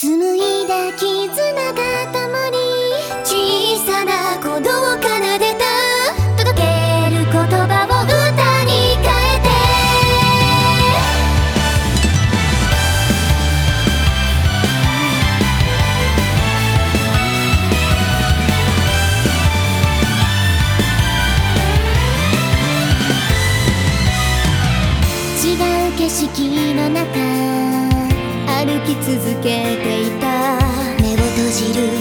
紡いだ絆が共に小さな鼓動を奏でた届ける言葉を歌に変えて。違う景色の中歩き続けていた。目を閉じる。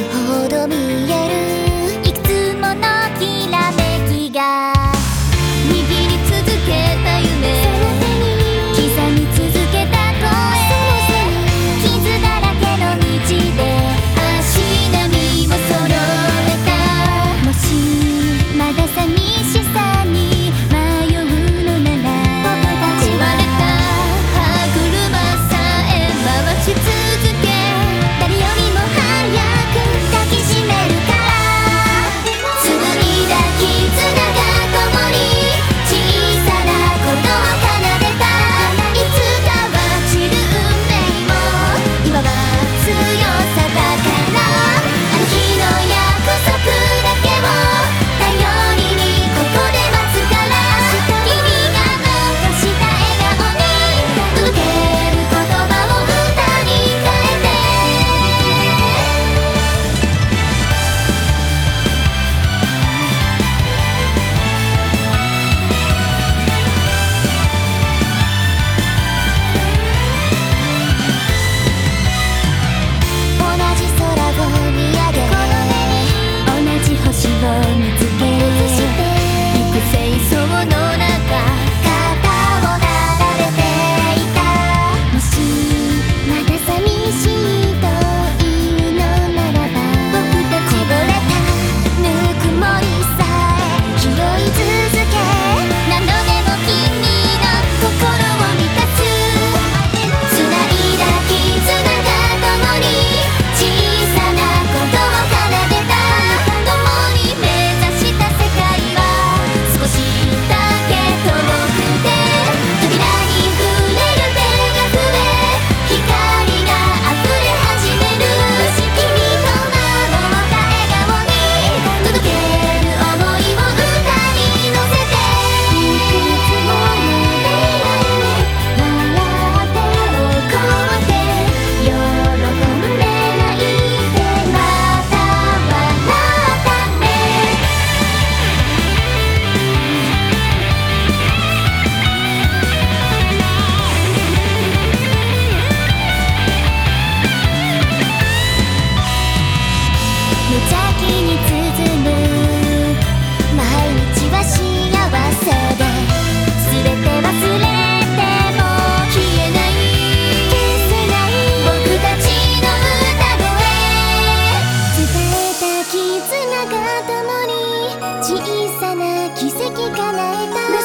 奇跡叶えた